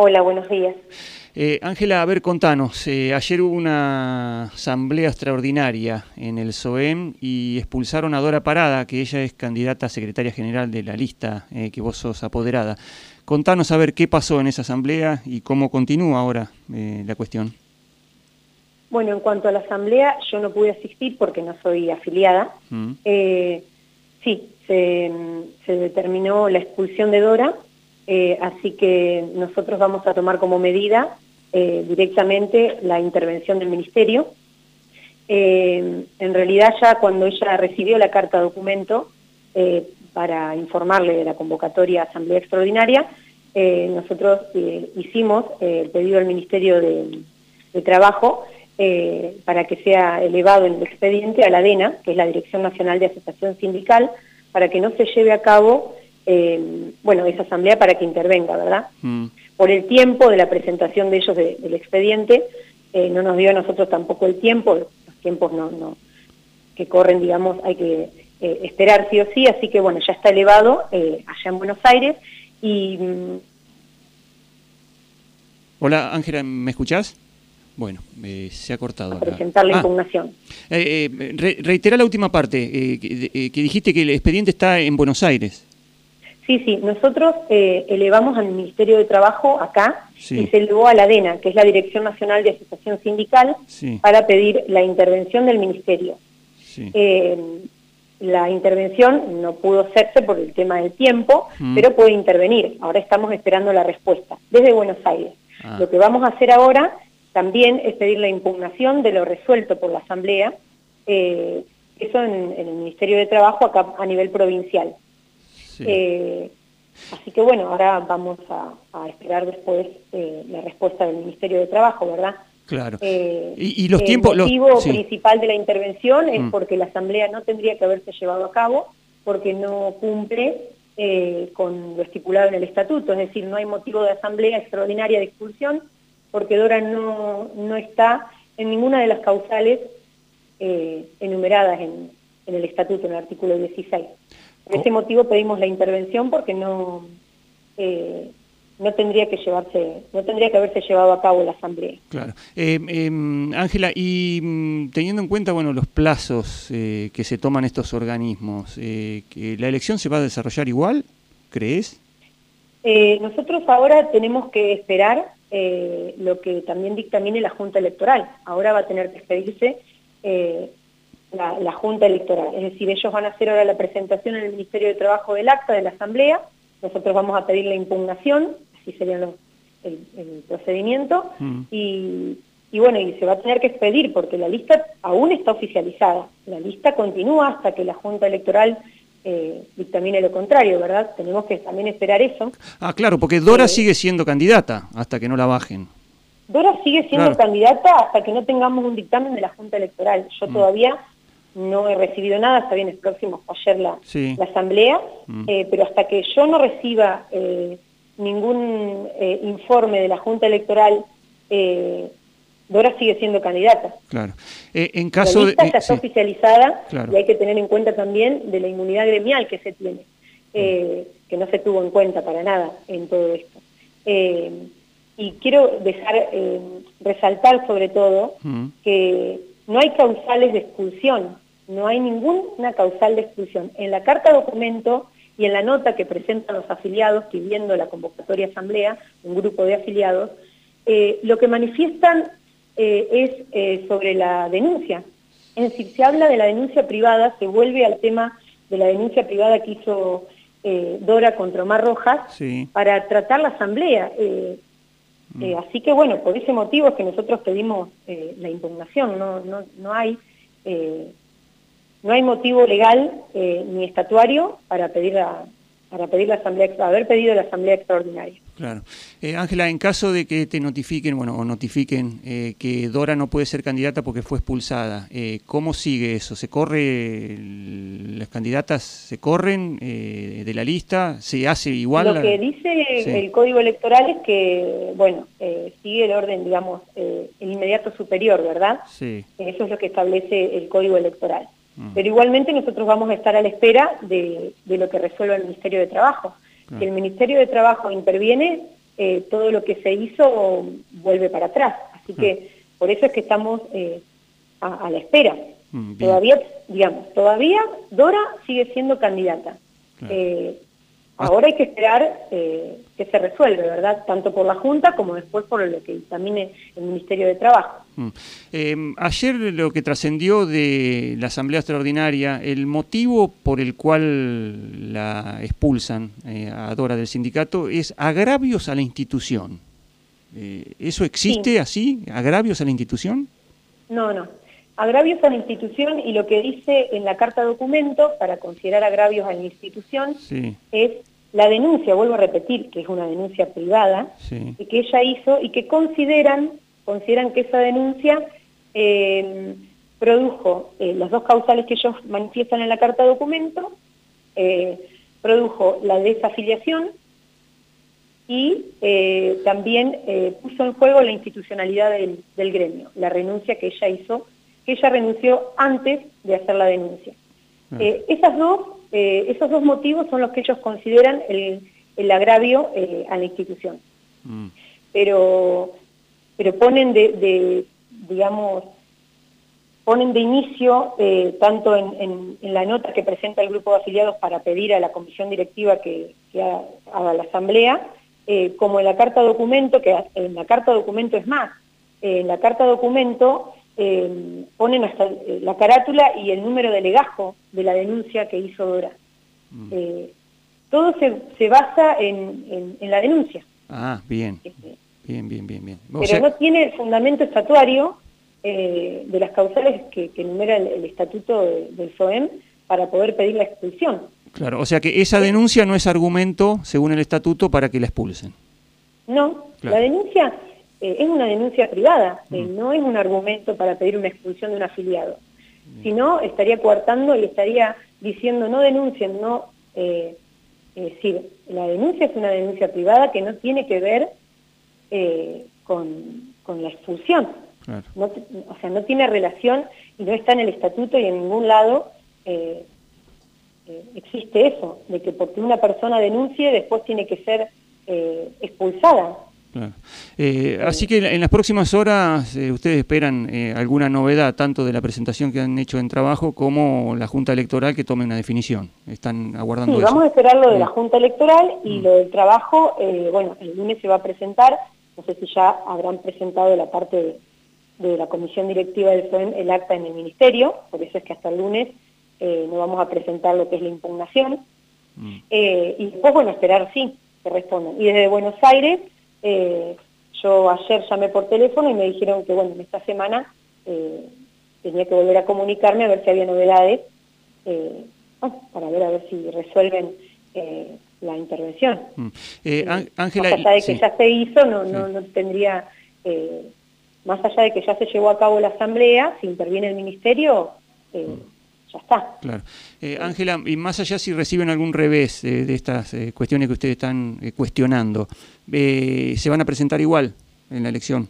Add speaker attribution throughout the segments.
Speaker 1: Hola, buenos días.
Speaker 2: Eh, Ángela, a ver, contanos. Eh, ayer hubo una asamblea extraordinaria en el SOEM y expulsaron a Dora Parada, que ella es candidata a secretaria general de la lista eh, que vos sos apoderada. Contanos a ver qué pasó en esa asamblea y cómo continúa ahora la cuestión.
Speaker 1: Bueno, en cuanto a la asamblea, yo no pude asistir porque no soy afiliada. Mm. sí, se, se determinó la expulsión de Dora eh, así que nosotros vamos a tomar como medida eh, directamente la intervención del Ministerio. Eh, en realidad ya cuando ella recibió la carta documento para informarle de la convocatoria Asamblea Extraordinaria, nosotros hicimos el pedido al Ministerio de, Trabajo para que sea elevado en el expediente a la DENA, que es la Dirección Nacional de Asociación Sindical, para que no se lleve a cabo eh, bueno, esa asamblea para que intervenga, ¿verdad? Mm. Por el tiempo de la presentación de ellos del expediente, eh, no nos dio a nosotros tampoco el tiempo, los tiempos no, no que corren, digamos, hay que eh, esperar sí o sí, así que bueno, ya está elevado allá en Buenos Aires y... Mm,
Speaker 2: Hola Ángela, ¿me escuchás? Bueno, se ha cortado.
Speaker 1: presentar la ah. impugnación.
Speaker 2: reitera la última parte, que, dijiste que el expediente está en Buenos Aires.
Speaker 1: Sí, sí, nosotros eh, elevamos al Ministerio de Trabajo acá y se elevó a la DENA, que es la Dirección Nacional de Asociación Sindical, para pedir la intervención del Ministerio. Eh, la intervención no pudo hacerse por el tema del tiempo, mm. pero puede intervenir. Ahora estamos esperando la respuesta desde Buenos Aires. Ah. Lo que vamos a hacer ahora también es pedir la impugnación de lo resuelto por la Asamblea, eh, eso en el Ministerio de Trabajo acá a nivel provincial. Eh, así que bueno, ahora vamos a, esperar después eh, la respuesta del Ministerio de Trabajo, ¿verdad?
Speaker 2: Claro. Eh, y, los tiempos...
Speaker 1: El motivo principal de la intervención es mm. porque la Asamblea no tendría que haberse llevado a cabo, porque no cumple con lo estipulado en el Estatuto, es decir, no hay motivo de Asamblea Extraordinaria de Expulsión, porque Dora no, no está en ninguna de las causales enumeradas en, en el Estatuto, en el artículo 16. Por ese motivo pedimos la intervención porque no, eh, no tendría que llevarse, no tendría que haberse llevado a cabo la asamblea.
Speaker 2: Claro. Eh, em, Ángela, y mm, teniendo en cuenta bueno los plazos eh, que se toman estos organismos, que ¿la elección se va a desarrollar igual, crees?
Speaker 1: nosotros ahora tenemos que esperar lo que también dictamine la Junta Electoral. Ahora va a tener que expedirse la, Junta Electoral. Es decir, ellos van a hacer ahora la presentación en el Ministerio de Trabajo del acta de la Asamblea, nosotros vamos a pedir la impugnación, así sería el, procedimiento, mm. y, bueno, y se va a tener que expedir porque la lista aún está oficializada. La lista continúa hasta que la Junta Electoral eh, dictamine lo contrario, ¿verdad? Tenemos que también esperar eso.
Speaker 2: Ah, claro, porque Dora eh, sigue siendo candidata hasta que no la bajen.
Speaker 1: Dora sigue siendo candidata hasta que no tengamos un dictamen de la Junta Electoral. Yo mm. todavía no he recibido nada, está bien, es próximo ayer la, la asamblea, mm. eh, pero hasta que yo no reciba eh, ningún eh, informe de la Junta Electoral, Dora sigue siendo candidata.
Speaker 2: Claro. en caso
Speaker 1: la lista de, está oficializada y hay que tener en cuenta también de la inmunidad gremial que se tiene, mm. que no se tuvo en cuenta para nada en todo esto. y quiero dejar, resaltar sobre todo mm. que no hay causales de expulsión, no hay ninguna causal de expulsión. En la carta documento y en la nota que presentan los afiliados pidiendo la convocatoria asamblea, un grupo de afiliados, eh, lo que manifiestan eh, es eh, sobre la denuncia. Es decir, se habla de la denuncia privada, se vuelve al tema de la denuncia privada que hizo Dora contra Omar Rojas para tratar la asamblea. Mm. Así que bueno, por ese motivo es que nosotros pedimos la impugnación, no, no, no, hay, eh, no hay motivo legal ni estatuario para pedir la, para pedir la asamblea, haber pedido la asamblea extraordinaria.
Speaker 2: Claro. Eh, Ángela, en caso de que te notifiquen, bueno, o notifiquen eh, que Dora no puede ser candidata porque fue expulsada, eh, ¿cómo sigue eso? ¿Se corre, las candidatas se corren de la lista? ¿Se hace igual?
Speaker 1: Lo que dice el Código Electoral es que, bueno, sigue el orden, digamos, el inmediato superior, ¿verdad? Sí. Eso es lo que establece el Código Electoral. Mm. Pero igualmente nosotros vamos a estar a la espera de, lo que resuelva el Ministerio de Trabajo. Si el Ministerio de Trabajo interviene, todo lo que se hizo vuelve para atrás. Así que por eso es que estamos a, la espera. Mm, todavía, digamos, todavía Dora sigue siendo candidata. Ahora hay que esperar eh, que se resuelva, ¿verdad? Tanto por la Junta como después por lo que también el Ministerio de Trabajo.
Speaker 2: Mm. Em, ayer lo que trascendió de la Asamblea Extraordinaria, el motivo por el cual la expulsan eh, a Dora del sindicato es agravios a la institución. Eh, ¿Eso existe así? ¿Agravios a la institución?
Speaker 1: No, no agravios a la institución y lo que dice en la carta documento para considerar agravios a la institución es la denuncia, vuelvo a repetir, que es una denuncia privada, y que ella hizo y que consideran, consideran que esa denuncia eh, produjo eh, las dos causales que ellos manifiestan en la carta documento, eh, produjo la desafiliación y también puso en juego la institucionalidad del, del gremio, la renuncia que ella hizo que ella renunció antes de hacer la denuncia. Ah. Eh, esas dos, esos dos motivos son los que ellos consideran el, agravio eh, a la institución. Mm. Pero, pero ponen de, digamos, ponen de inicio, tanto en, la nota que presenta el grupo de afiliados para pedir a la comisión directiva que, haga la asamblea, como en la carta documento, que en la carta documento es más, en la carta documento eh, ponen hasta eh, la carátula y el número de legajo de la denuncia que hizo Dora. Mm. Eh, todo se, basa en, la denuncia.
Speaker 2: Ah, bien. Bien, bien, bien, bien.
Speaker 1: pero no tiene fundamento estatuario de las causales que, enumera el, estatuto del SOEM para poder pedir la expulsión.
Speaker 2: Claro, o sea que esa denuncia no es argumento, según el estatuto, para que la expulsen.
Speaker 1: No, la denuncia eh, es una denuncia privada, eh, mm. no es un argumento para pedir una expulsión de un afiliado. Mm. Si no, estaría coartando y estaría diciendo no denuncien, no... Eh, es decir, la denuncia es una denuncia privada que no tiene que ver con, la expulsión. o sea, no tiene relación y no está en el estatuto y en ningún lado existe eso, de que porque una persona denuncie después tiene que ser expulsada.
Speaker 2: Eh, así que en las próximas horas eh, ustedes esperan eh, alguna novedad, tanto de la presentación que han hecho en trabajo como la Junta Electoral que tome una definición. Están aguardando
Speaker 1: sí, vamos a esperar lo de la Junta Electoral y mm. lo del trabajo, bueno, el lunes se va a presentar, no sé si ya habrán presentado la parte de, la Comisión Directiva del FEM el acta en el Ministerio, por eso es que hasta el lunes no vamos a presentar lo que es la impugnación. Mm. y después, bueno, esperar sí, que respondan. Y desde Buenos Aires eh, yo ayer llamé por teléfono y me dijeron que, bueno, en esta semana eh, tenía que volver a comunicarme a ver si había novedades, eh, para ver a ver si resuelven la intervención. Mm. Ángela, más allá de que ya se hizo, no, no, no tendría, más allá de que ya se llevó a cabo la asamblea, si interviene el ministerio, mm ya está.
Speaker 2: Claro. Eh, Ángela, y más allá si reciben algún revés de estas eh, cuestiones que ustedes están eh, cuestionando, ¿se van a presentar igual en la elección?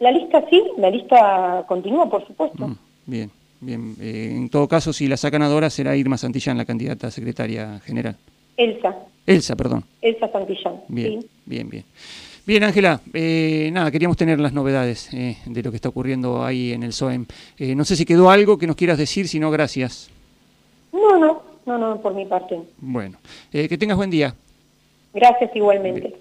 Speaker 1: La lista sí, la lista continúa, por supuesto. Mm,
Speaker 2: bien, bien. en todo caso, si la sacan a será Irma Santillán la candidata a secretaria general.
Speaker 1: Elsa.
Speaker 2: Elsa, perdón.
Speaker 1: Elsa Santillán.
Speaker 2: Bien, bien, bien. Bien, Ángela, eh, nada, queríamos tener las novedades eh, de lo que está ocurriendo ahí en el SOEM. Eh, no sé si quedó algo que nos quieras decir, si no, gracias.
Speaker 1: No, no, no, no, por mi parte.
Speaker 2: Bueno, que tengas buen día.
Speaker 1: Gracias igualmente.